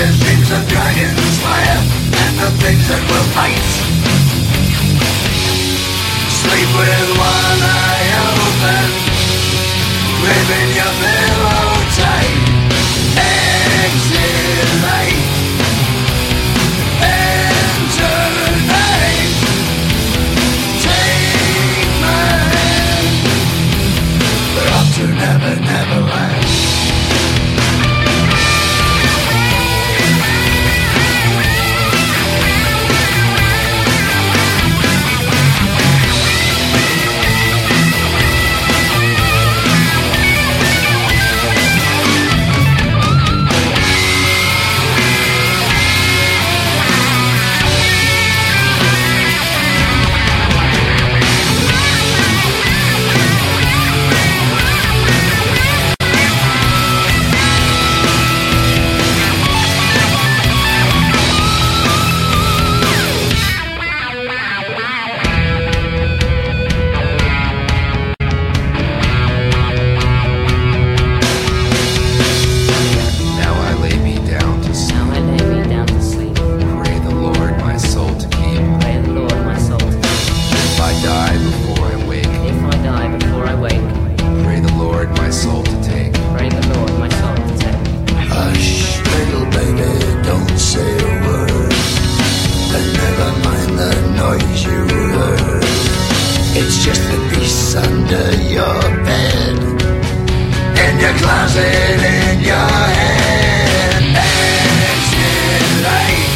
his dreams of dragons, fire, and the things that will fight. Sleep with one eye open, live in your pillow tight. Exit enter night. Take my hand, never, never land. noise you heard. It's just the beast under your bed, in your closet, in your head. And tonight,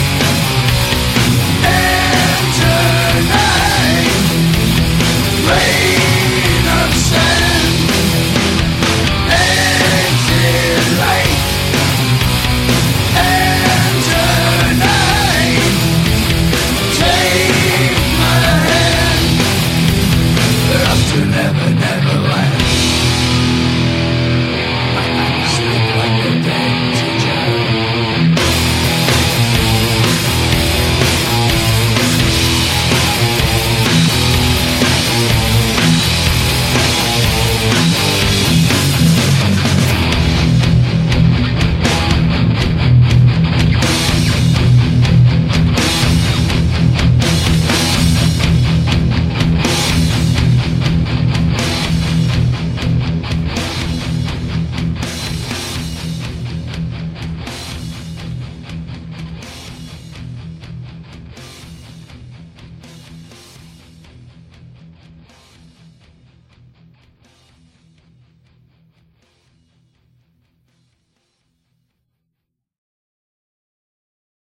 and tonight, rain upset.